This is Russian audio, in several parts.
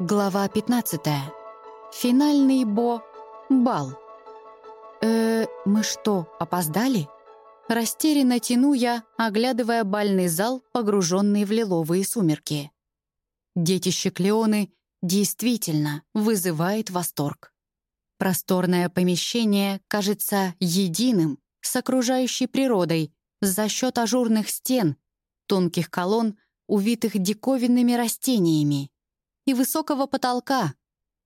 Глава 15. Финальный бо... бал. э мы что, опоздали? Растерянно тяну я, оглядывая бальный зал, погруженный в лиловые сумерки. Детище Клеоны действительно вызывает восторг. Просторное помещение кажется единым с окружающей природой за счет ажурных стен, тонких колонн, увитых диковинными растениями, и высокого потолка,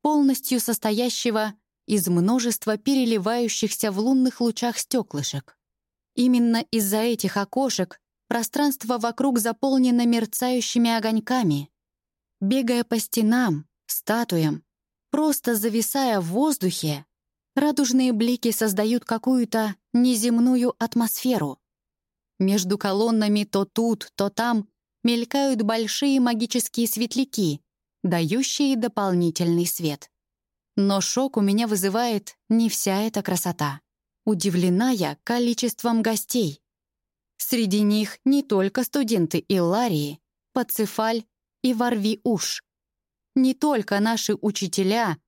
полностью состоящего из множества переливающихся в лунных лучах стеклышек. Именно из-за этих окошек пространство вокруг заполнено мерцающими огоньками. Бегая по стенам, статуям, просто зависая в воздухе, радужные блики создают какую-то неземную атмосферу. Между колоннами то тут, то там мелькают большие магические светляки, дающие дополнительный свет. Но шок у меня вызывает не вся эта красота. Удивлена я количеством гостей. Среди них не только студенты Илларии, Пацифаль и Варви-Уш. Не только наши учителя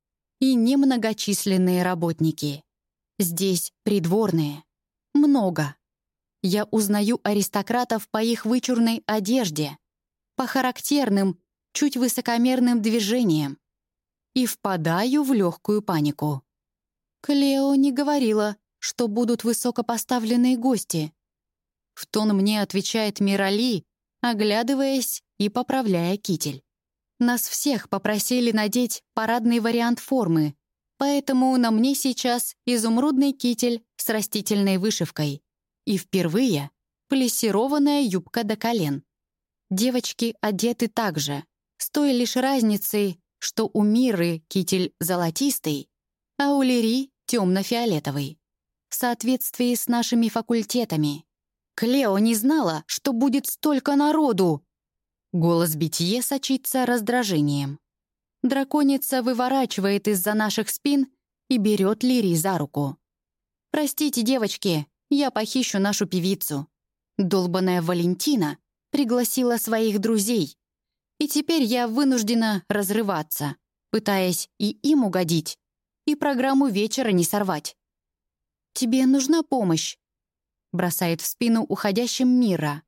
и немногочисленные работники. Здесь придворные. Много. Я узнаю аристократов по их вычурной одежде, по характерным чуть высокомерным движением и впадаю в легкую панику. Клео не говорила, что будут высокопоставленные гости. В тон мне отвечает Мирали, оглядываясь и поправляя китель. Нас всех попросили надеть парадный вариант формы, поэтому на мне сейчас изумрудный китель с растительной вышивкой и впервые плессированная юбка до колен. Девочки одеты так же, с той лишь разницей, что у Миры китель золотистый, а у Лири — темно-фиолетовый. В соответствии с нашими факультетами. Клео не знала, что будет столько народу. Голос Битье сочится раздражением. Драконица выворачивает из-за наших спин и берет Лири за руку. «Простите, девочки, я похищу нашу певицу». Долбаная Валентина пригласила своих друзей, и теперь я вынуждена разрываться, пытаясь и им угодить, и программу вечера не сорвать. «Тебе нужна помощь», — бросает в спину уходящим Мира.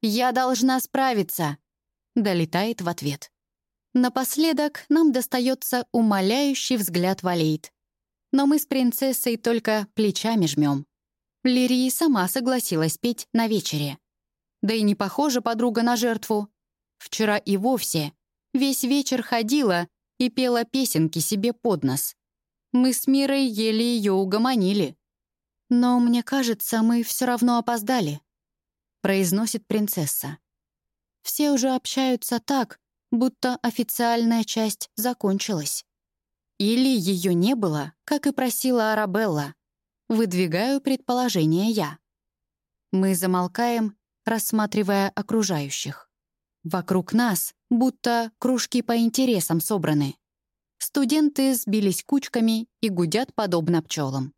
«Я должна справиться», — долетает в ответ. Напоследок нам достается умоляющий взгляд Валейт. Но мы с принцессой только плечами жмем. Лирии сама согласилась петь на вечере. Да и не похожа подруга на жертву. Вчера и вовсе весь вечер ходила и пела песенки себе под нос. Мы с Мирой еле ее угомонили. «Но мне кажется, мы все равно опоздали», — произносит принцесса. «Все уже общаются так, будто официальная часть закончилась. Или ее не было, как и просила Арабелла. Выдвигаю предположение я. Мы замолкаем, рассматривая окружающих. Вокруг нас будто кружки по интересам собраны. Студенты сбились кучками и гудят подобно пчелам.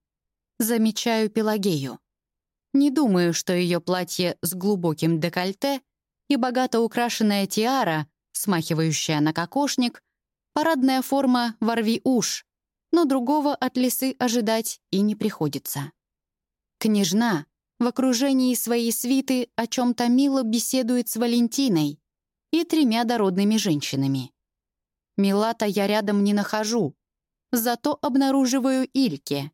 Замечаю Пелагею. Не думаю, что ее платье с глубоким декольте и богато украшенная тиара, смахивающая на кокошник, парадная форма «ворви уж», но другого от лисы ожидать и не приходится. Княжна в окружении своей свиты о чем-то мило беседует с Валентиной, и тремя дородными женщинами. Милата я рядом не нахожу, зато обнаруживаю Ильке.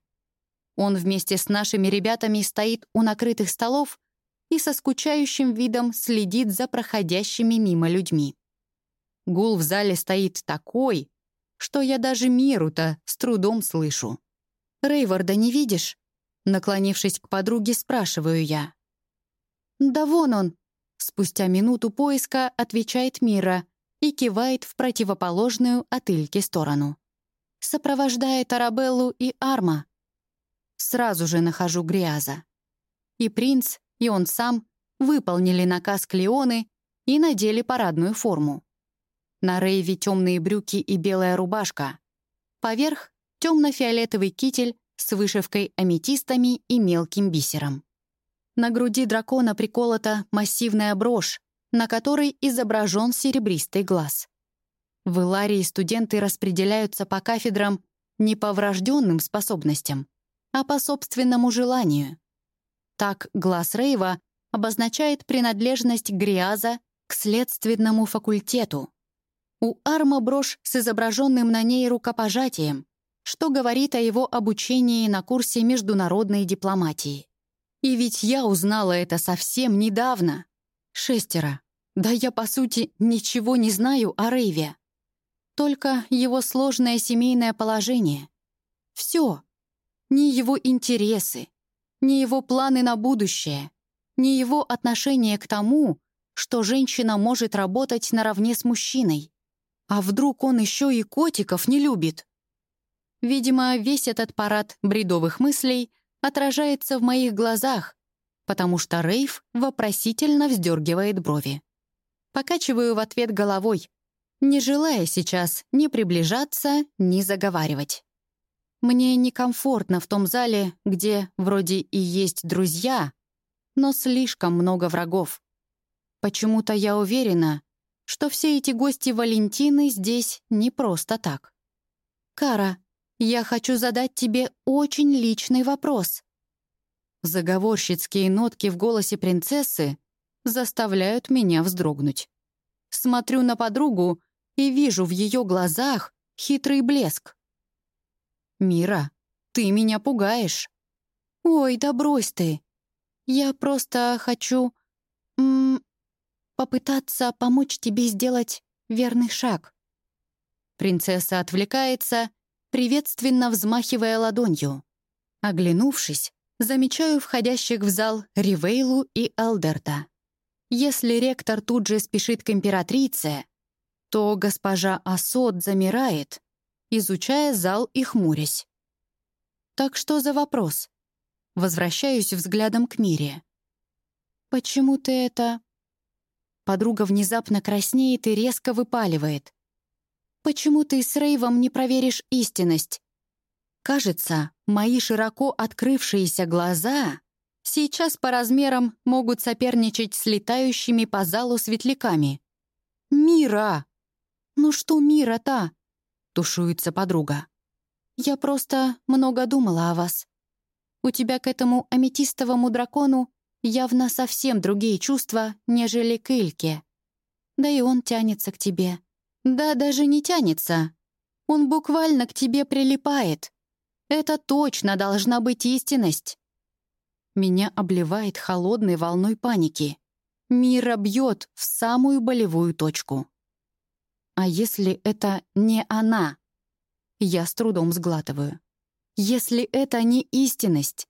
Он вместе с нашими ребятами стоит у накрытых столов и со скучающим видом следит за проходящими мимо людьми. Гул в зале стоит такой, что я даже миру-то с трудом слышу. «Рейварда не видишь?» Наклонившись к подруге, спрашиваю я. «Да вон он!» Спустя минуту поиска отвечает Мира и кивает в противоположную от Ильки сторону. Сопровождает Арабеллу и Арма. Сразу же нахожу Гриаза. И принц, и он сам выполнили наказ Клеоны и надели парадную форму. На Рейве темные брюки и белая рубашка. Поверх — темно-фиолетовый китель с вышивкой аметистами и мелким бисером. На груди дракона приколота массивная брошь, на которой изображен серебристый глаз. В Иларии студенты распределяются по кафедрам не по врожденным способностям, а по собственному желанию. Так глаз Рейва обозначает принадлежность Гриаза к следственному факультету. У Арма брошь с изображенным на ней рукопожатием, что говорит о его обучении на курсе международной дипломатии. И ведь я узнала это совсем недавно. Шестеро. Да я, по сути, ничего не знаю о Рейве. Только его сложное семейное положение. Все. Ни его интересы, ни его планы на будущее, ни его отношение к тому, что женщина может работать наравне с мужчиной. А вдруг он еще и котиков не любит? Видимо, весь этот парад бредовых мыслей отражается в моих глазах, потому что Рейв вопросительно вздергивает брови. Покачиваю в ответ головой, не желая сейчас ни приближаться, ни заговаривать. Мне некомфортно в том зале, где вроде и есть друзья, но слишком много врагов. Почему-то я уверена, что все эти гости Валентины здесь не просто так. «Кара, я хочу задать тебе очень личный вопрос». Заговорщицкие нотки в голосе принцессы заставляют меня вздрогнуть. Смотрю на подругу и вижу в ее глазах хитрый блеск. «Мира, ты меня пугаешь». «Ой, да брось ты. Я просто хочу... М -м, попытаться помочь тебе сделать верный шаг». Принцесса отвлекается, приветственно взмахивая ладонью. Оглянувшись, замечаю входящих в зал Ривейлу и Алдерта. Если ректор тут же спешит к императрице, то госпожа Асот замирает, изучая зал и хмурясь. «Так что за вопрос?» Возвращаюсь взглядом к Мире. «Почему ты это...» Подруга внезапно краснеет и резко выпаливает. «Почему ты с Рейвом не проверишь истинность?» Кажется, мои широко открывшиеся глаза сейчас по размерам могут соперничать с летающими по залу светляками. «Мира!» «Ну что мира-то?» — тушуется подруга. «Я просто много думала о вас. У тебя к этому аметистовому дракону явно совсем другие чувства, нежели к Ильке. Да и он тянется к тебе. Да даже не тянется. Он буквально к тебе прилипает. Это точно должна быть истинность». Меня обливает холодной волной паники. Мира бьет в самую болевую точку. А если это не она? Я с трудом сглатываю. Если это не истинность?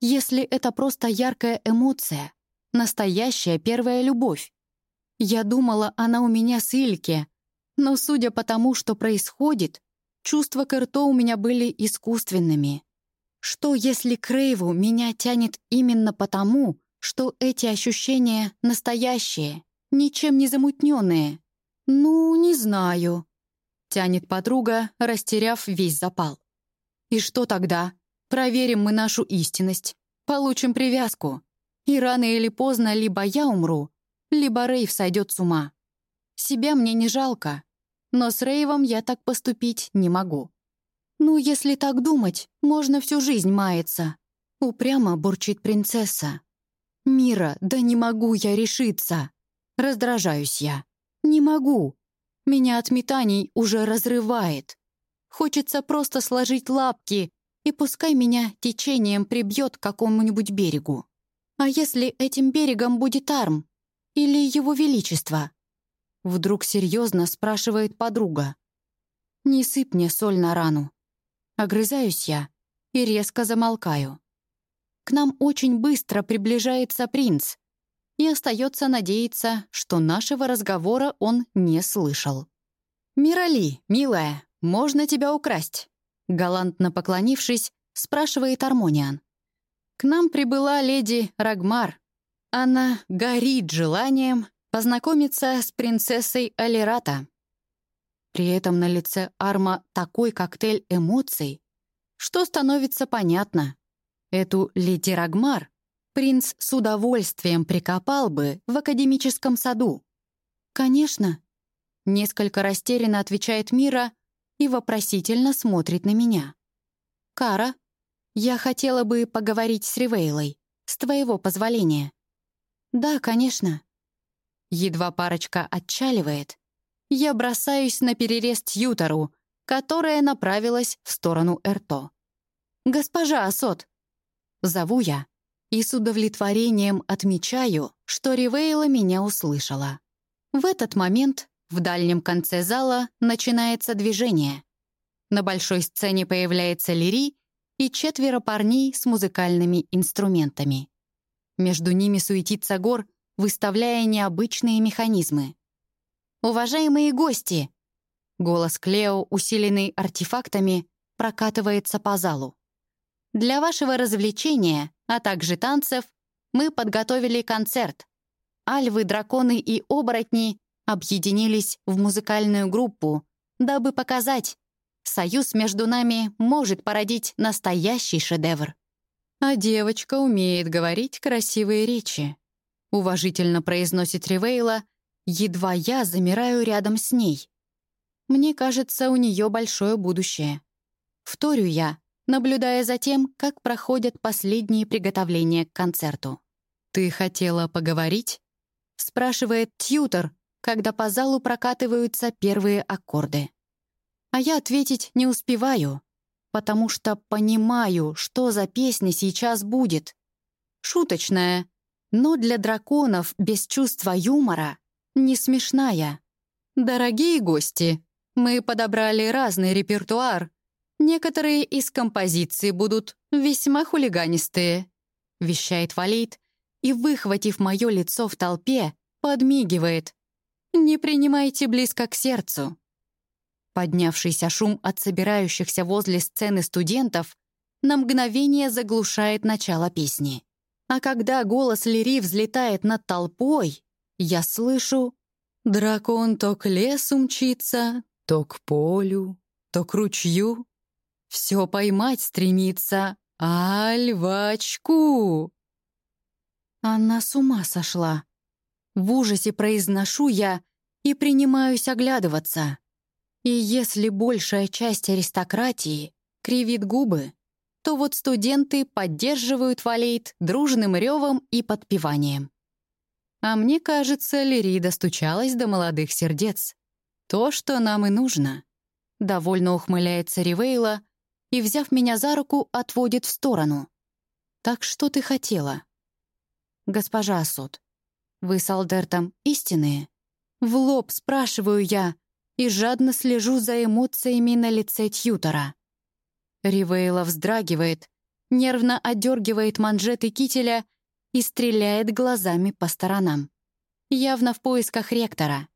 Если это просто яркая эмоция? Настоящая первая любовь? Я думала, она у меня с Ильке, но судя по тому, что происходит, чувства Кэрто у меня были искусственными. Что, если Крейву меня тянет именно потому, что эти ощущения настоящие, ничем не замутненные? «Ну, не знаю», — тянет подруга, растеряв весь запал. «И что тогда? Проверим мы нашу истинность, получим привязку. И рано или поздно либо я умру, либо Рейв сойдет с ума. Себя мне не жалко, но с Рейвом я так поступить не могу. Ну, если так думать, можно всю жизнь маяться», — упрямо бурчит принцесса. «Мира, да не могу я решиться!» Раздражаюсь я. Не могу. Меня от метаний уже разрывает. Хочется просто сложить лапки, и пускай меня течением прибьет к какому-нибудь берегу. А если этим берегом будет Арм? Или Его Величество? Вдруг серьезно спрашивает подруга. Не сыпь мне соль на рану. Огрызаюсь я и резко замолкаю. К нам очень быстро приближается принц, и остается надеяться, что нашего разговора он не слышал. «Мирали, милая, можно тебя украсть?» Галантно поклонившись, спрашивает Армониан. «К нам прибыла леди Рагмар. Она горит желанием познакомиться с принцессой Алирата». При этом на лице Арма такой коктейль эмоций, что становится понятно. Эту леди Рагмар принц с удовольствием прикопал бы в академическом саду. Конечно. несколько растерянно отвечает Мира и вопросительно смотрит на меня. «Кара, я хотела бы поговорить с Ривейлой, с твоего позволения». «Да, конечно». Едва парочка отчаливает, я бросаюсь на перерез Тьютору, которая направилась в сторону Эрто. «Госпожа Асот!» Зову я и с удовлетворением отмечаю, что Ривейла меня услышала. В этот момент в дальнем конце зала начинается движение. На большой сцене появляется Лири и четверо парней с музыкальными инструментами. Между ними суетится Гор, выставляя необычные механизмы. «Уважаемые гости!» Голос Клео, усиленный артефактами, прокатывается по залу. «Для вашего развлечения, а также танцев, мы подготовили концерт. Альвы, драконы и оборотни объединились в музыкальную группу, дабы показать, союз между нами может породить настоящий шедевр. А девочка умеет говорить красивые речи. Уважительно произносит Ривейла — Едва я замираю рядом с ней. Мне кажется, у нее большое будущее. Вторю я, наблюдая за тем, как проходят последние приготовления к концерту. «Ты хотела поговорить?» — спрашивает тьютор, когда по залу прокатываются первые аккорды. А я ответить не успеваю, потому что понимаю, что за песня сейчас будет. Шуточная, но для драконов без чувства юмора не смешная. Дорогие гости, мы подобрали разный репертуар. Некоторые из композиций будут весьма хулиганистые, вещает Валит и, выхватив мое лицо в толпе, подмигивает. Не принимайте близко к сердцу. Поднявшийся шум от собирающихся возле сцены студентов на мгновение заглушает начало песни. А когда голос Лири взлетает над толпой, я слышу, дракон то к лесу мчится, то к полю, то к ручью. Все поймать стремится, а львачку. Она с ума сошла. В ужасе произношу я и принимаюсь оглядываться. И если большая часть аристократии кривит губы, то вот студенты поддерживают валейт дружным ревом и подпеванием. А мне кажется, Лири достучалась до молодых сердец. То, что нам и нужно. Довольно ухмыляется Ривейла и, взяв меня за руку, отводит в сторону. «Так что ты хотела?» «Госпожа Асот, вы с Алдертом истинные?» В лоб спрашиваю я и жадно слежу за эмоциями на лице Тьютора. Ривейла вздрагивает, нервно отдергивает манжеты кителя — и стреляет глазами по сторонам. Явно в поисках ректора.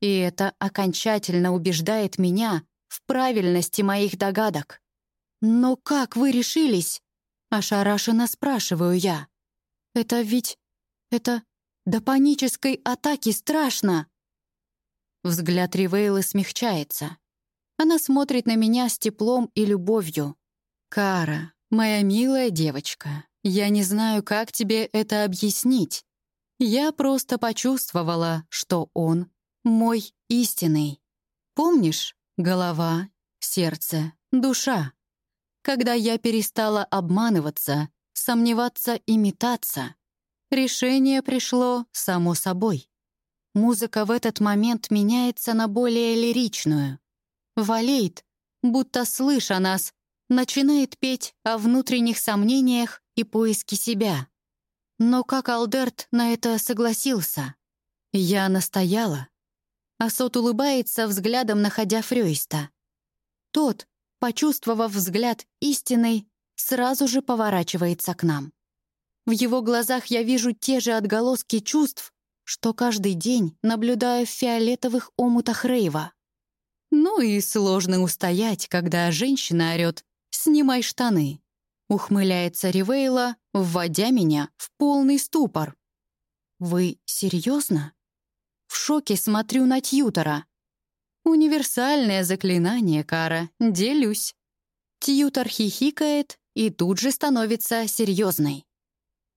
И это окончательно убеждает меня в правильности моих догадок. «Но как вы решились?» — ошарашенно спрашиваю я. «Это ведь... это... до панической атаки страшно!» Взгляд Ривейлы смягчается. Она смотрит на меня с теплом и любовью. «Кара, моя милая девочка, я не знаю, как тебе это объяснить. Я просто почувствовала, что он мой истинный. Помнишь? Голова, сердце, душа. Когда я перестала обманываться, сомневаться и метаться, решение пришло само собой. Музыка в этот момент меняется на более лиричную. Валейт, будто слыша нас, начинает петь о внутренних сомнениях и поиске себя. Но как Алдерт на это согласился? Я настояла. Асот улыбается, взглядом находя Фрёйста. Тот, почувствовав взгляд истинный, сразу же поворачивается к нам. В его глазах я вижу те же отголоски чувств, что каждый день наблюдаю в фиолетовых омутах Рейва. Ну и сложно устоять, когда женщина орёт «Снимай штаны». Ухмыляется Ривейла, вводя меня в полный ступор. «Вы серьезно? В шоке смотрю на Тьютора. «Универсальное заклинание, Кара, делюсь». Тьютор хихикает и тут же становится серьезной.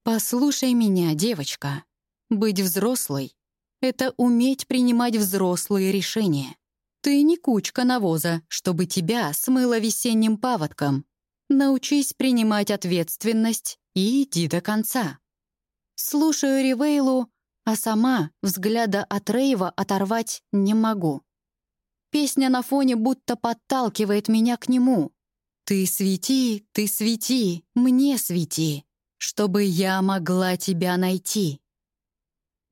«Послушай меня, девочка. Быть взрослой — это уметь принимать взрослые решения. Ты не кучка навоза, чтобы тебя смыло весенним паводком. Научись принимать ответственность и иди до конца. Слушаю Ривейлу, а сама взгляда от Рейва оторвать не могу. Песня на фоне будто подталкивает меня к нему. «Ты свети, ты свети, мне свети, чтобы я могла тебя найти».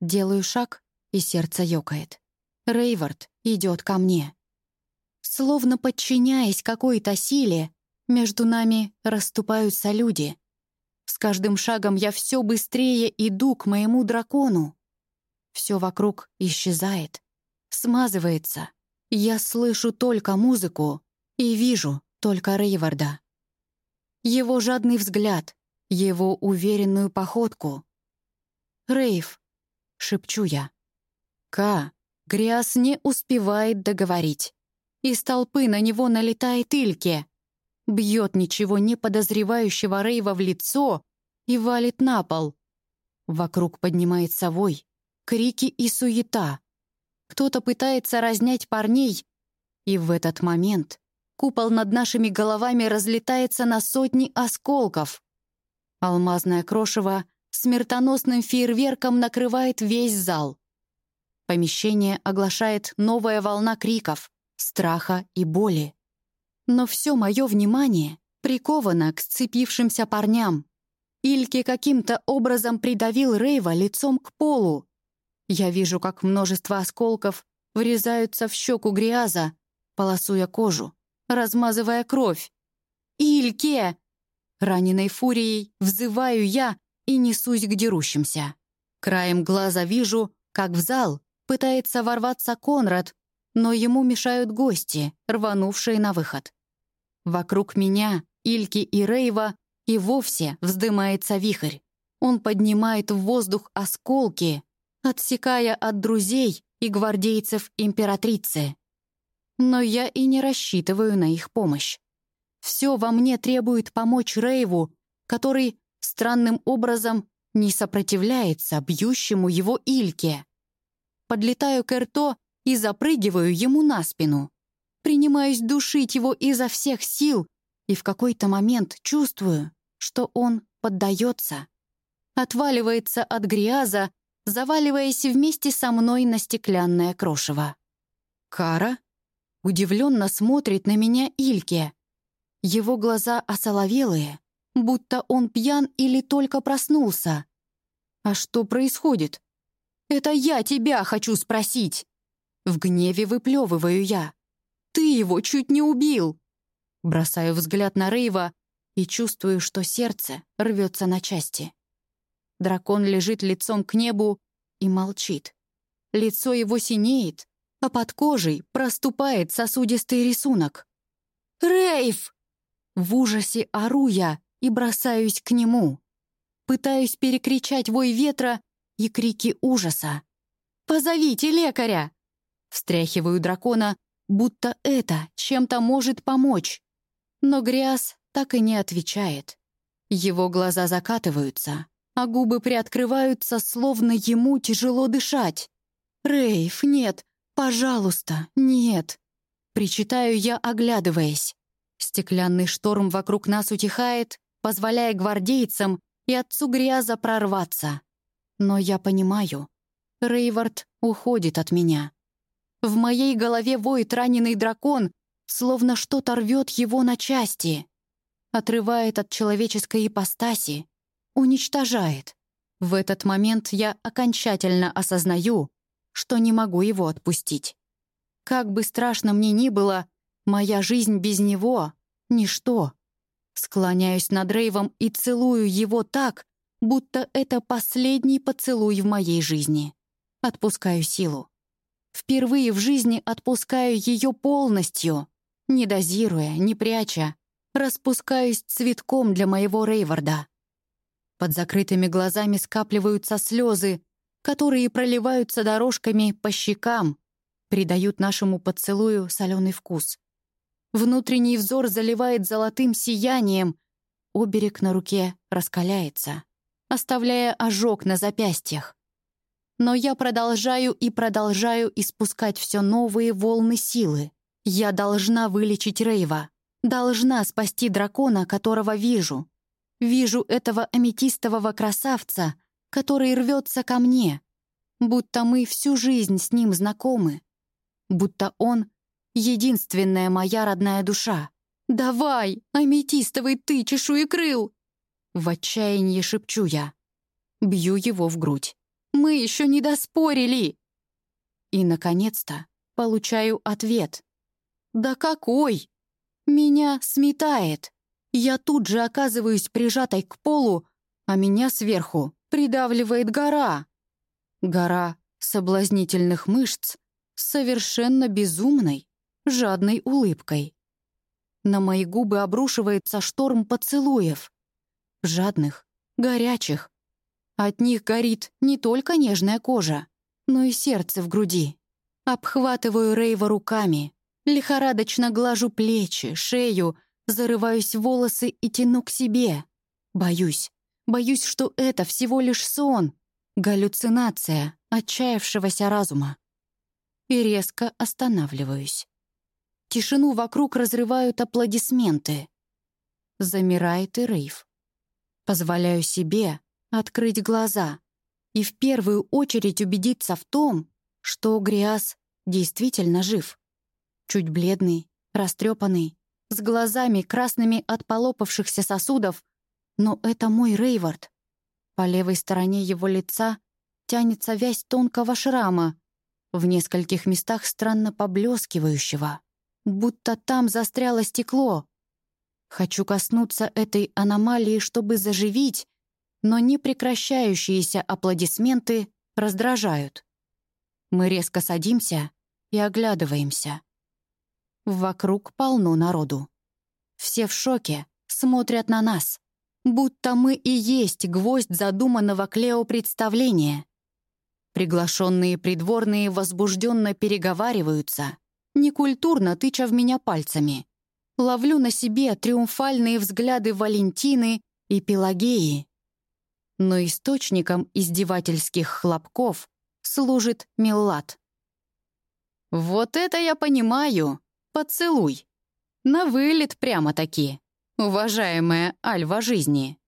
Делаю шаг, и сердце ёкает. Рейвард идет ко мне. Словно подчиняясь какой-то силе, между нами расступаются люди. С каждым шагом я все быстрее иду к моему дракону. Все вокруг исчезает, смазывается. Я слышу только музыку и вижу только Рейварда. Его жадный взгляд, его уверенную походку. «Рейв», — шепчу я. «Ка, Гряз не успевает договорить. Из толпы на него налетает Ильке. Бьет ничего не подозревающего Рейва в лицо и валит на пол. Вокруг поднимается вой, крики и суета. Кто-то пытается разнять парней, и в этот момент купол над нашими головами разлетается на сотни осколков. Алмазное крошево смертоносным фейерверком накрывает весь зал. Помещение оглашает новая волна криков, страха и боли. Но все мое внимание приковано к сцепившимся парням. Ильке каким-то образом придавил Рейва лицом к полу. Я вижу, как множество осколков врезаются в щеку Гриаза, полосуя кожу, размазывая кровь. «Ильке!» Раненой фурией взываю я и несусь к дерущимся. Краем глаза вижу, как в зал Пытается ворваться Конрад, но ему мешают гости, рванувшие на выход. Вокруг меня, Ильки и Рейва и вовсе вздымается вихрь. Он поднимает в воздух осколки, отсекая от друзей и гвардейцев императрицы. Но я и не рассчитываю на их помощь. Все во мне требует помочь Рейву, который странным образом не сопротивляется бьющему его Ильке подлетаю к Эрто и запрыгиваю ему на спину. Принимаюсь душить его изо всех сил, и в какой-то момент чувствую, что он поддается. Отваливается от гряза, заваливаясь вместе со мной на стеклянное крошево. Кара удивленно смотрит на меня Ильке. Его глаза осоловелые, будто он пьян или только проснулся. А что происходит? «Это я тебя хочу спросить!» В гневе выплевываю я. «Ты его чуть не убил!» Бросаю взгляд на Рейва и чувствую, что сердце рвется на части. Дракон лежит лицом к небу и молчит. Лицо его синеет, а под кожей проступает сосудистый рисунок. «Рейв!» В ужасе ору я и бросаюсь к нему. Пытаюсь перекричать вой ветра и крики ужаса. «Позовите лекаря!» Встряхиваю дракона, будто это чем-то может помочь. Но Гряз так и не отвечает. Его глаза закатываются, а губы приоткрываются, словно ему тяжело дышать. «Рейф, нет, пожалуйста, нет!» Причитаю я, оглядываясь. Стеклянный шторм вокруг нас утихает, позволяя гвардейцам и отцу Гряза прорваться. Но я понимаю, Рейвард уходит от меня. В моей голове воет раненый дракон, словно что-то рвет его на части. Отрывает от человеческой ипостаси, уничтожает. В этот момент я окончательно осознаю, что не могу его отпустить. Как бы страшно мне ни было, моя жизнь без него — ничто. Склоняюсь над Рейвом и целую его так, будто это последний поцелуй в моей жизни. Отпускаю силу. Впервые в жизни отпускаю ее полностью, не дозируя, не пряча. Распускаюсь цветком для моего Рейварда. Под закрытыми глазами скапливаются слезы, которые проливаются дорожками по щекам, придают нашему поцелую соленый вкус. Внутренний взор заливает золотым сиянием, оберег на руке раскаляется оставляя ожог на запястьях. Но я продолжаю и продолжаю испускать все новые волны силы. Я должна вылечить Рейва. Должна спасти дракона, которого вижу. Вижу этого аметистового красавца, который рвется ко мне. Будто мы всю жизнь с ним знакомы. Будто он — единственная моя родная душа. «Давай, аметистовый ты, чешуекрыл!» В отчаянии шепчу я. Бью его в грудь. Мы еще не доспорили!» И, наконец-то, получаю ответ. «Да какой?» Меня сметает. Я тут же оказываюсь прижатой к полу, а меня сверху придавливает гора. Гора соблазнительных мышц совершенно безумной, жадной улыбкой. На мои губы обрушивается шторм поцелуев. Жадных, горячих, от них горит не только нежная кожа, но и сердце в груди. Обхватываю Рейва руками, лихорадочно глажу плечи, шею, зарываюсь в волосы и тяну к себе. Боюсь, боюсь, что это всего лишь сон, галлюцинация отчаявшегося разума. И резко останавливаюсь. Тишину вокруг разрывают аплодисменты. Замирает и Рейв. Позволяю себе открыть глаза и в первую очередь убедиться в том, что Гриас действительно жив. Чуть бледный, растрепанный, с глазами красными от полопавшихся сосудов, но это мой Рейвард. По левой стороне его лица тянется вязь тонкого шрама, в нескольких местах странно поблескивающего, будто там застряло стекло. Хочу коснуться этой аномалии, чтобы заживить, но непрекращающиеся аплодисменты раздражают. Мы резко садимся и оглядываемся. Вокруг полно народу. Все в шоке, смотрят на нас, будто мы и есть гвоздь задуманного Клео представления. Приглашенные придворные возбужденно переговариваются, некультурно тыча в меня пальцами. Ловлю на себе триумфальные взгляды Валентины и Пелагеи но источником издевательских хлопков служит Миллат. «Вот это я понимаю! Поцелуй! На вылет прямо-таки, уважаемая Альва жизни!»